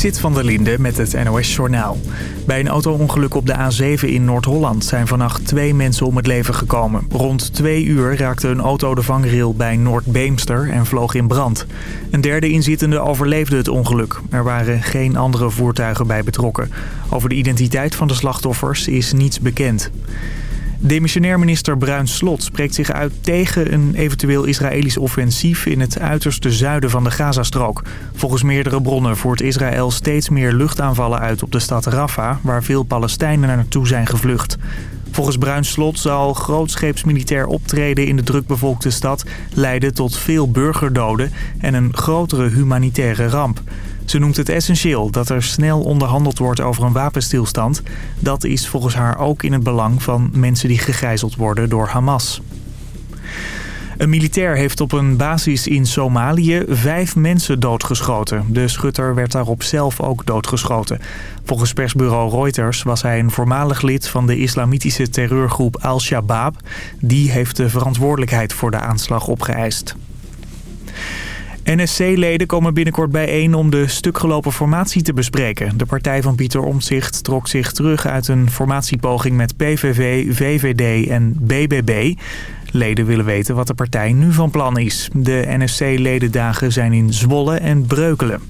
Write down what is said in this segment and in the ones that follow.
Zit van der Linde met het NOS-journaal. Bij een auto-ongeluk op de A7 in Noord-Holland zijn vannacht twee mensen om het leven gekomen. Rond twee uur raakte een auto de vangrail bij Noord-Beemster en vloog in brand. Een derde inzittende overleefde het ongeluk. Er waren geen andere voertuigen bij betrokken. Over de identiteit van de slachtoffers is niets bekend. Demissionair minister Bruin Slot spreekt zich uit tegen een eventueel Israëlisch offensief in het uiterste zuiden van de Gazastrook. Volgens meerdere bronnen voert Israël steeds meer luchtaanvallen uit op de stad Rafah, waar veel Palestijnen naartoe zijn gevlucht. Volgens Bruin Slot zal grootscheeps militair optreden in de drukbevolkte stad leiden tot veel burgerdoden en een grotere humanitaire ramp. Ze noemt het essentieel dat er snel onderhandeld wordt over een wapenstilstand. Dat is volgens haar ook in het belang van mensen die gegijzeld worden door Hamas. Een militair heeft op een basis in Somalië vijf mensen doodgeschoten. De schutter werd daarop zelf ook doodgeschoten. Volgens persbureau Reuters was hij een voormalig lid van de islamitische terreurgroep Al-Shabaab. Die heeft de verantwoordelijkheid voor de aanslag opgeëist. NSC-leden komen binnenkort bijeen om de stukgelopen formatie te bespreken. De partij van Pieter Omtzigt trok zich terug uit een formatiepoging met PVV, VVD en BBB. Leden willen weten wat de partij nu van plan is. De NSC-ledendagen zijn in Zwolle en Breukelen.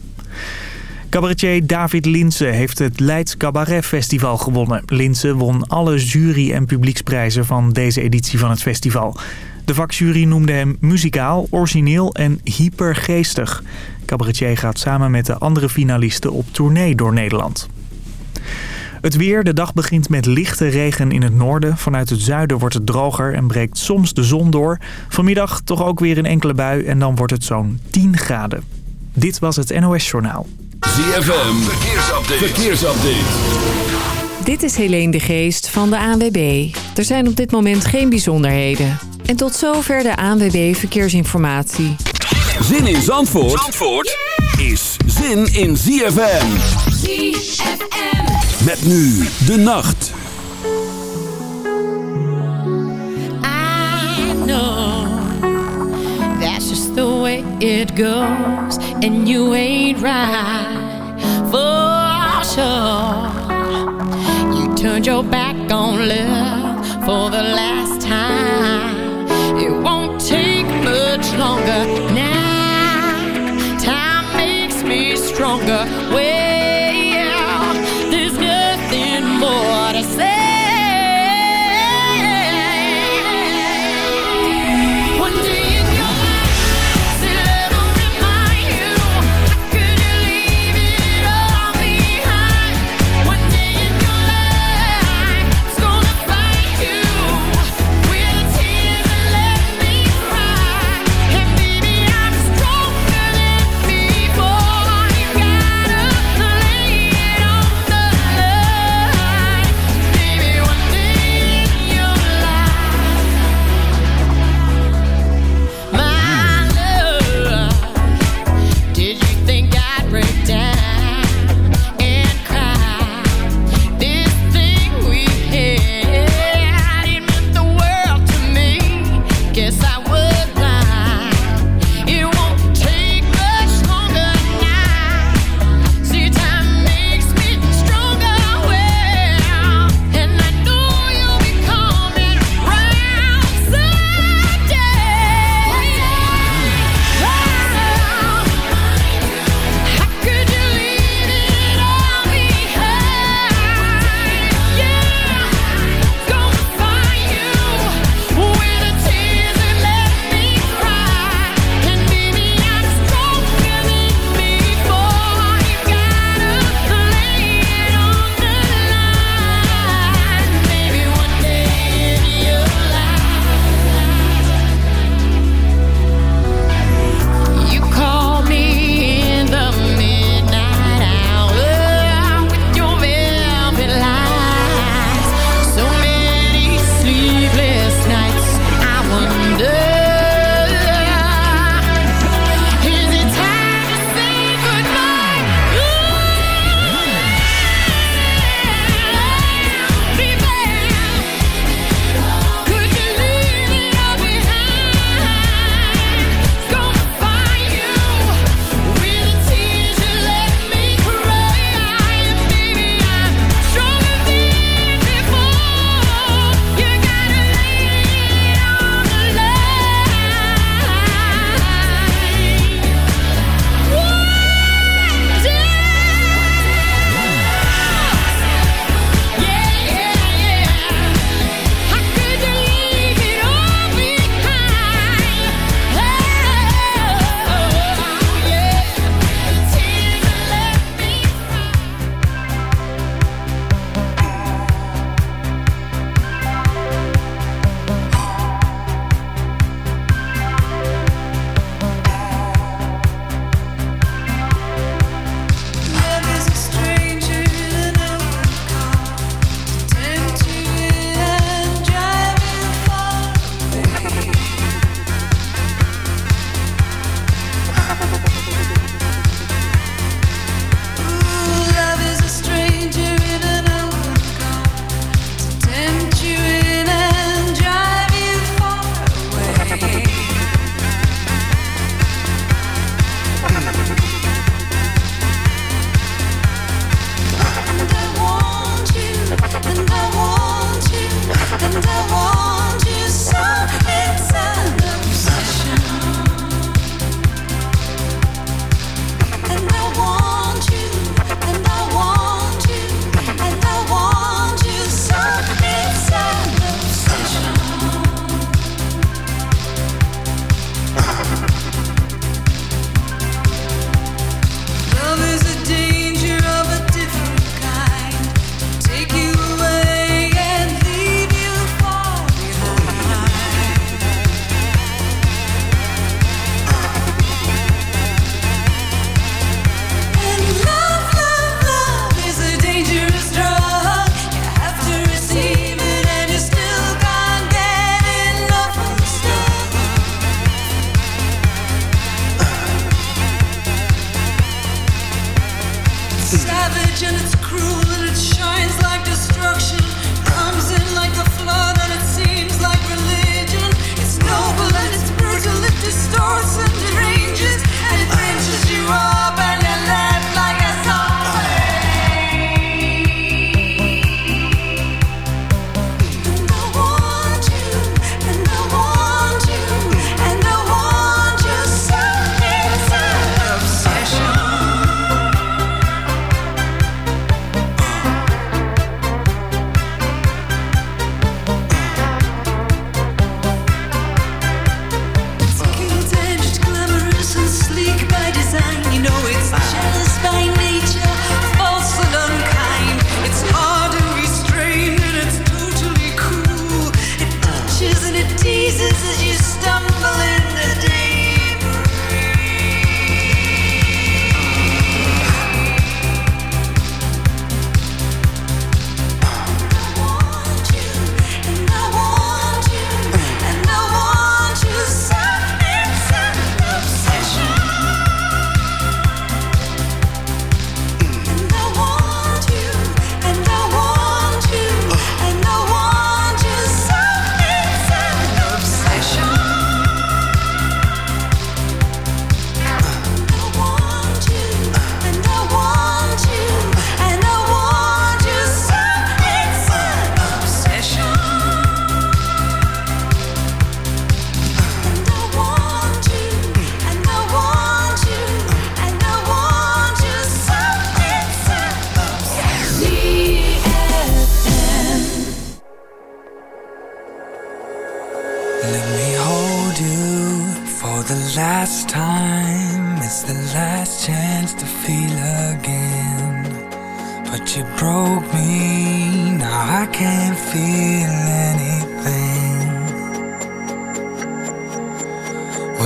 Cabaretier David Linse heeft het Leids Cabaret Festival gewonnen. Linse won alle jury- en publieksprijzen van deze editie van het festival. De vakjury noemde hem muzikaal, origineel en hypergeestig. Cabaretier gaat samen met de andere finalisten op tournee door Nederland. Het weer. De dag begint met lichte regen in het noorden. Vanuit het zuiden wordt het droger en breekt soms de zon door. Vanmiddag toch ook weer een enkele bui en dan wordt het zo'n 10 graden. Dit was het NOS Journaal. ZFM. Verkeersupdate. Verkeersupdate. Dit is Helene de Geest van de ANWB. Er zijn op dit moment geen bijzonderheden. En tot zover de ANWB Verkeersinformatie. Zin in Zandvoort, Zandvoort is zin in ZFM. ZFM. Met nu de nacht. I know that's just the way it goes. And you ain't right for sure. Turned your back on love for the last time. It won't take much longer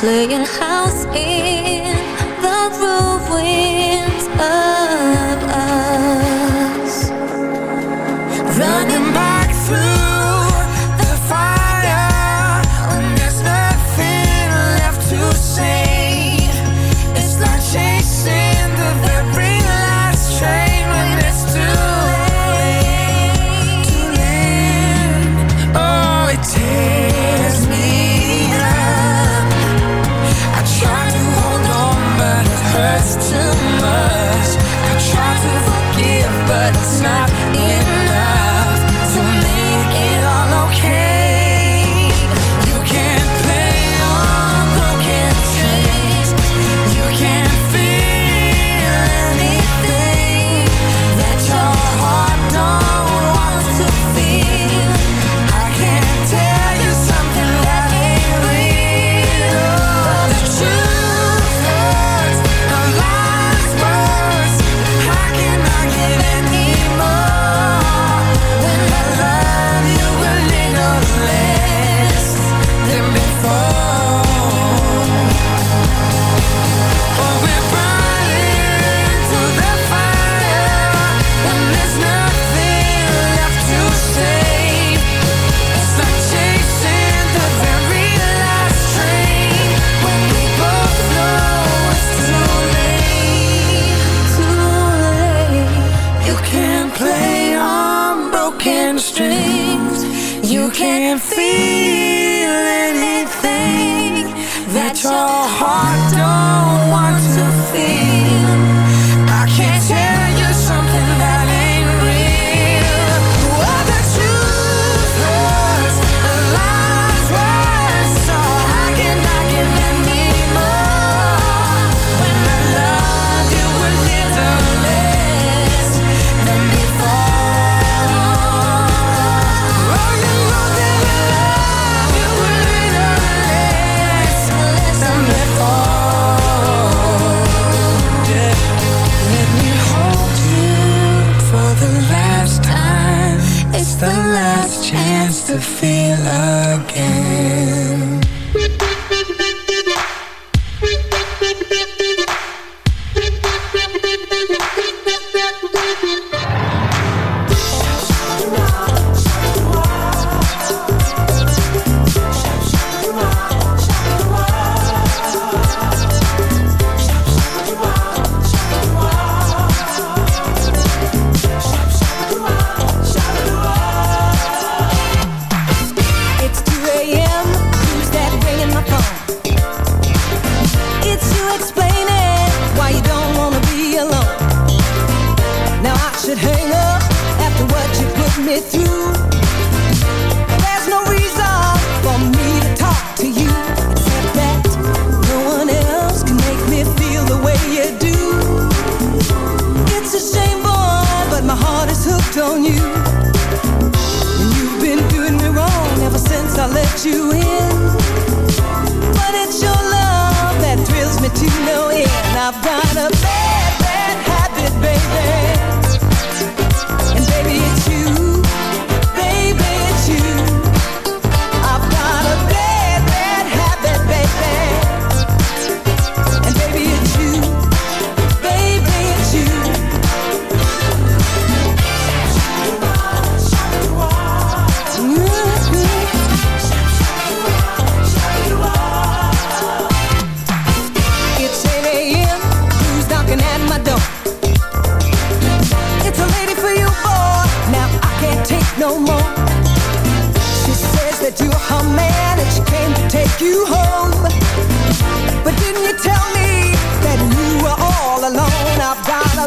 Playing house last chance to feel again.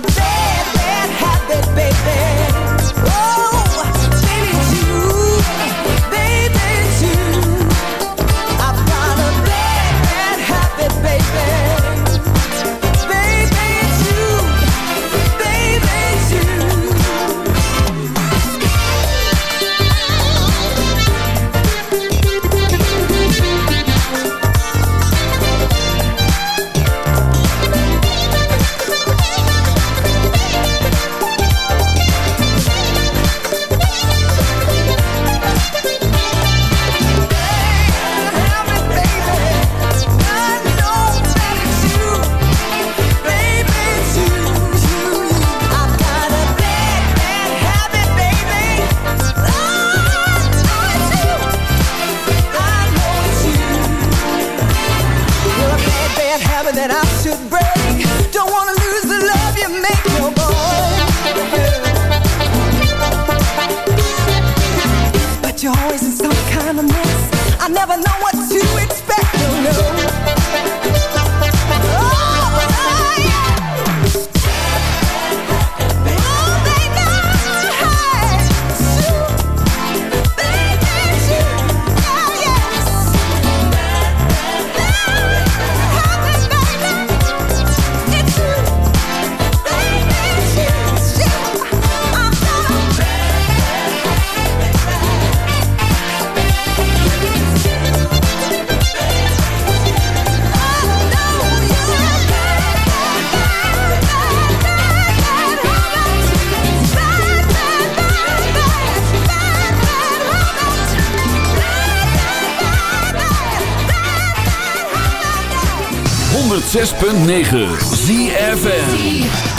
bed 106.9 ZFN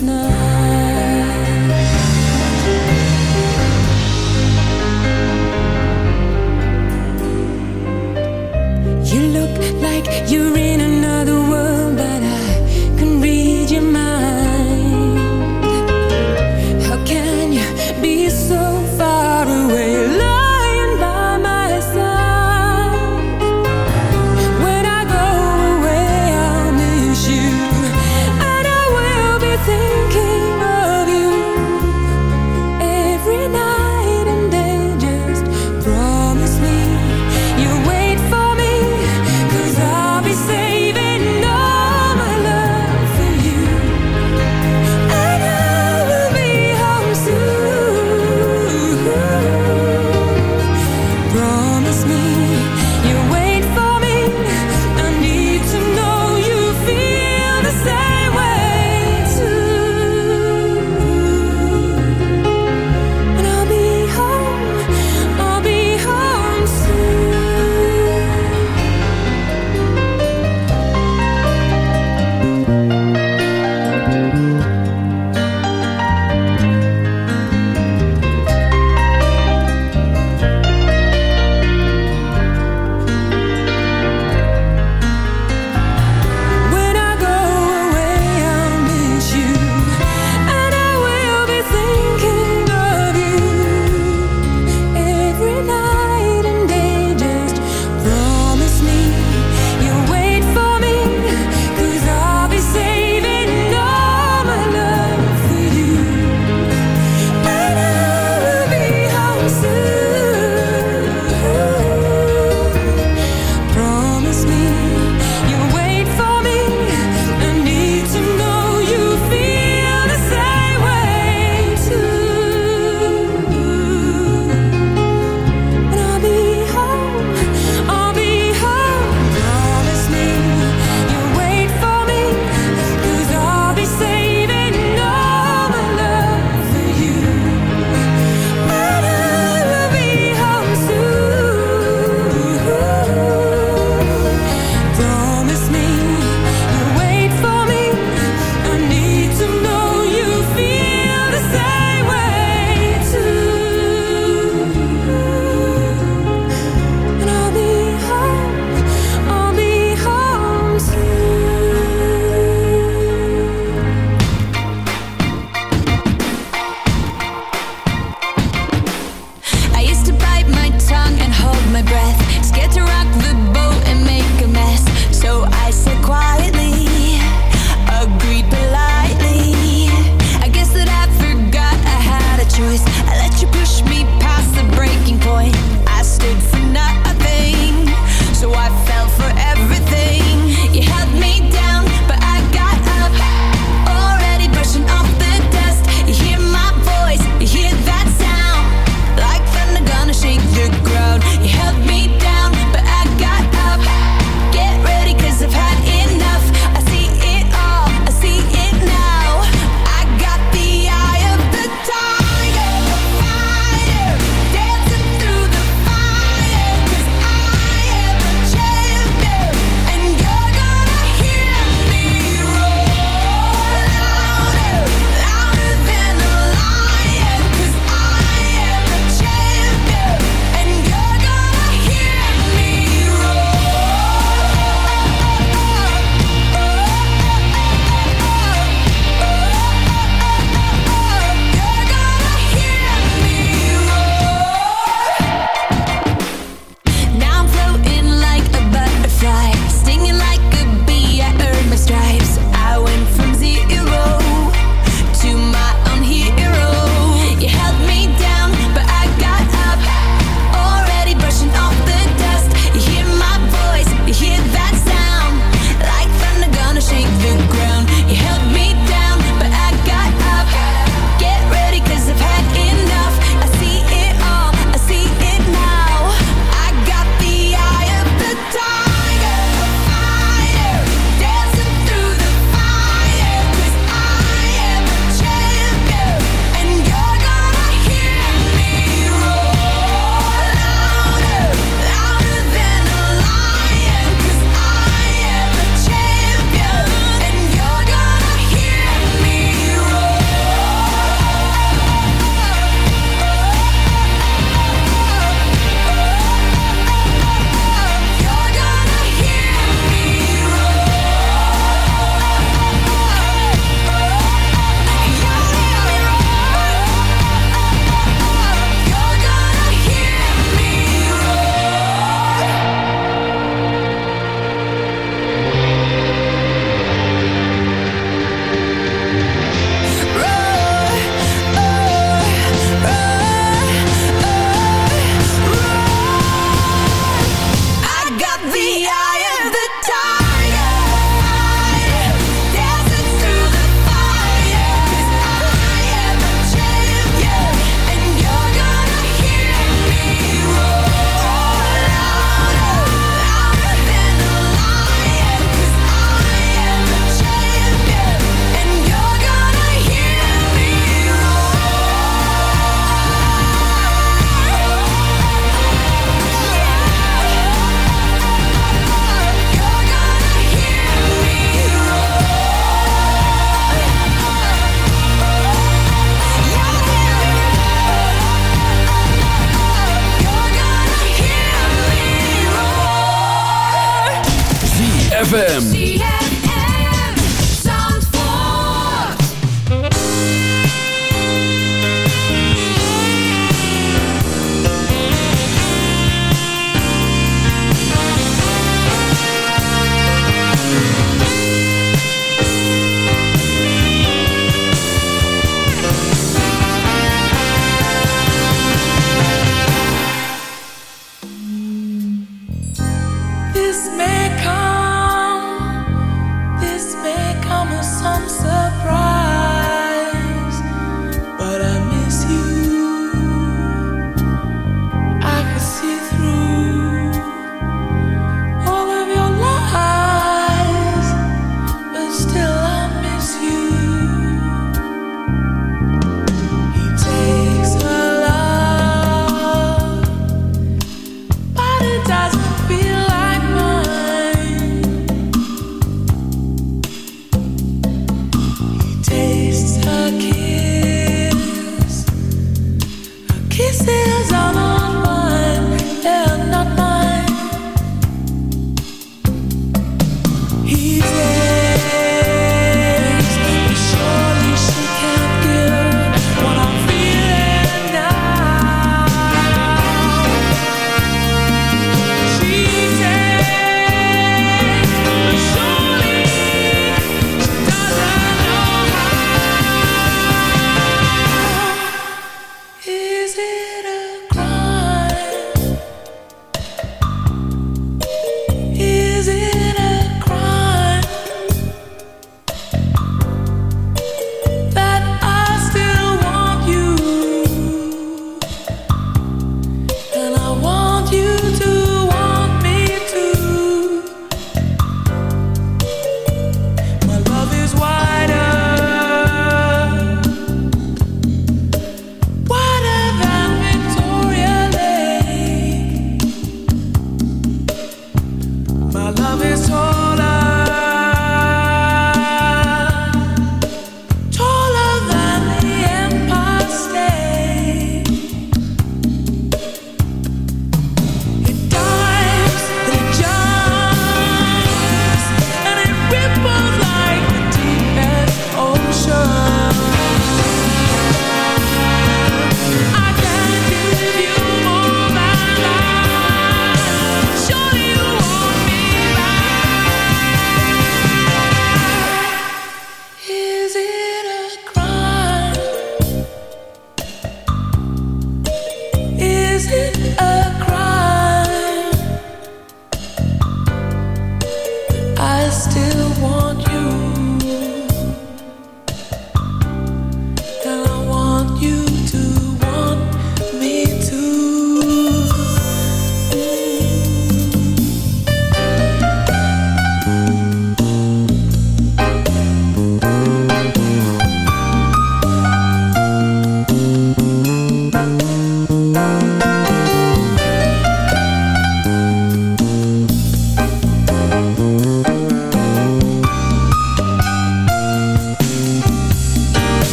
still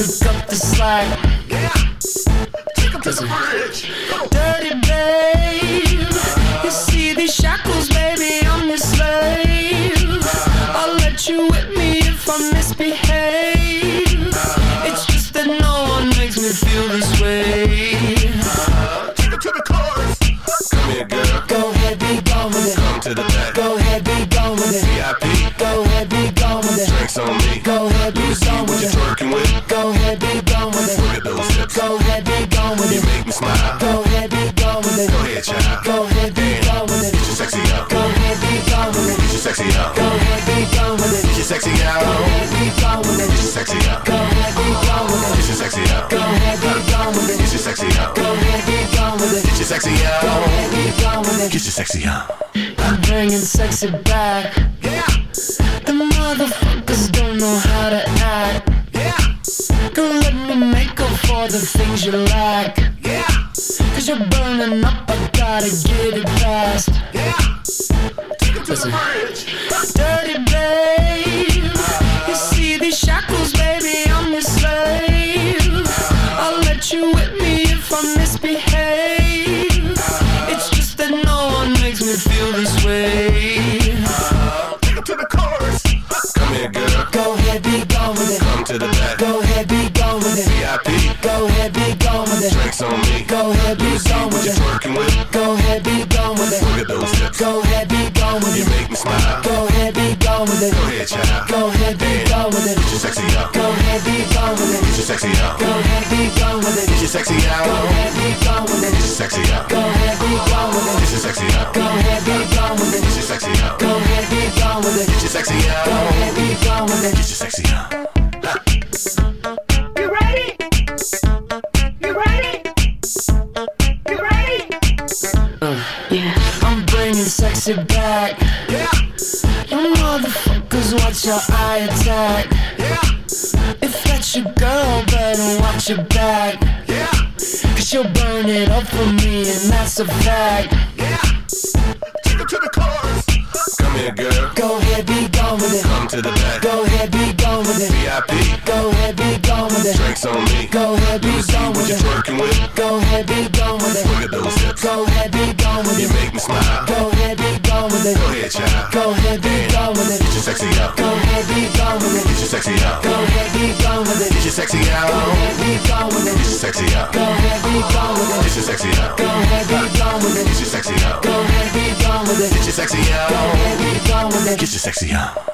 I'll up the slack. Yeah. Take 'em to the bridge. Sexy out. Go ahead, be gone with Get it. your sexy out. Go ahead, be gone with it. Get your sexy out. Go ahead, be gone with it. Get your sexy out. Go ahead, be gone with it. Get your sexy out. Go ahead, be gone with it. Get your sexy out. I'm bringing sexy back. Yeah. The motherfuckers don't know how to act. Yeah. Girl, let me make up for the things you lack. Yeah. Cause you're burning up, I gotta get it fast. Yeah. Take it to the bridge. To the back. Go ahead, be gone with it. VIP. Go ahead, be gone with it. Drinks on me. Go ahead, be gone with it. twerking with. Go ahead, be gone with it. Look at those hips. Go ahead, be gone with it. You make me smile. Go ahead, be gone with it. Go ahead, child. Go ahead, be gone with it. Get your sexy out. Go ahead, be gone with it. Get your sexy out. Go ahead, be gone with it. Get your sexy out. Go ahead, be gone with it. Get your sexy out. Go ahead, be gone with it. Get your sexy out. Go ahead, be sexy out. Go ahead, be gone with Get it. your sexy out. Go ahead, be gone with Get it. your sexy out. Go ahead, be gone with it. Get your sexy Go out. ahead, be gone with it. Get your sexy out.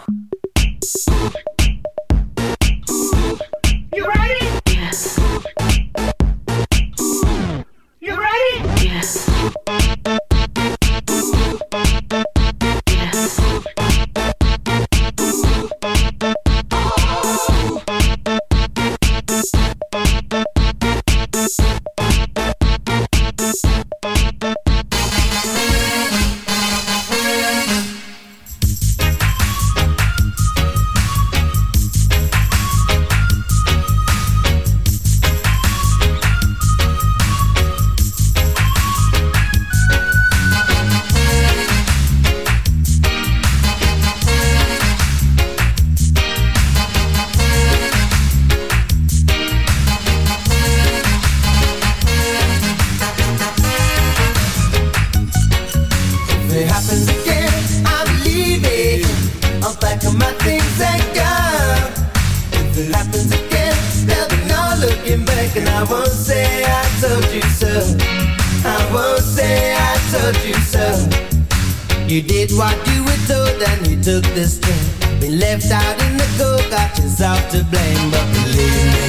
You did what you were told, and you took the string. Been left out in the cold, got yourself to blame. But believe me,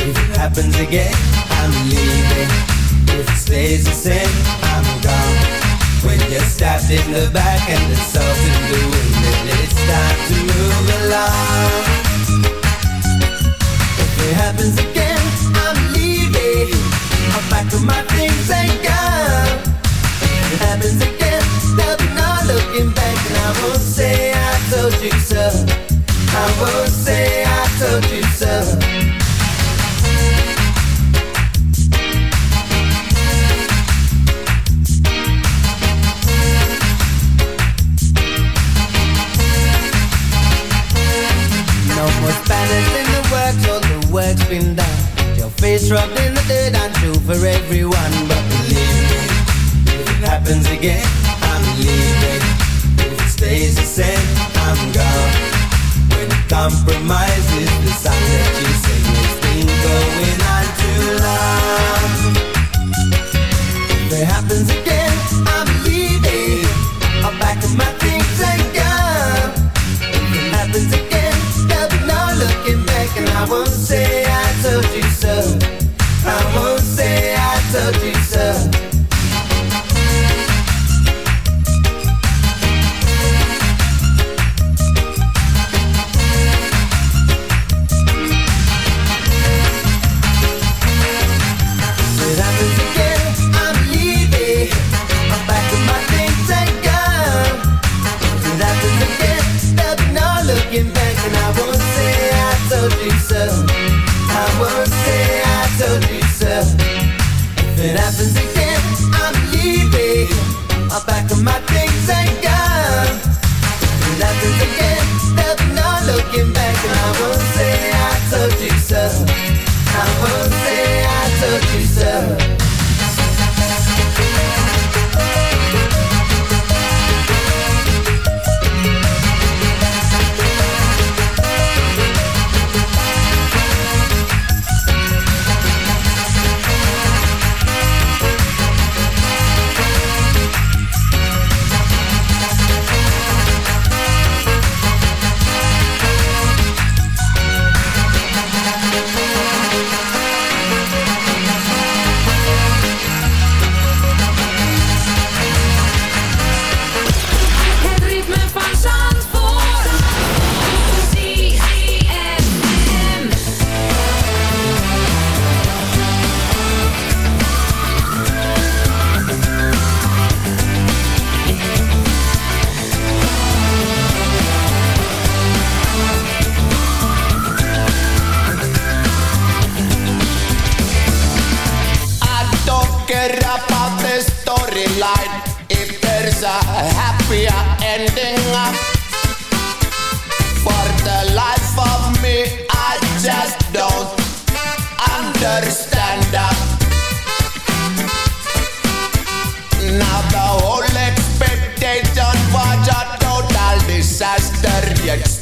if it happens again, I'm leaving. If it stays the same, I'm gone. When you're stabbed in the back and the salt in the wind, it's time to move along. If it happens again, I'm leaving. I'll pack up my things and go. If it happens again, there'll looking back, and I won't say I told you so. I won't say I told you so. No more Spanish in the works, all the work's been done. Your face rubbed in the dirt and true for everyone. But believe me, if it happens again, I'm leaving. It stays the same, I'm gone. When compromise is the song that you sing, it's been going on too long. If it happens again, I'm leaving. I'll pack up my things and go. If it happens again, there'll be no looking back, and I won't say I told you so. I won't say I told you understand. Now the whole expectation was a total disaster, yet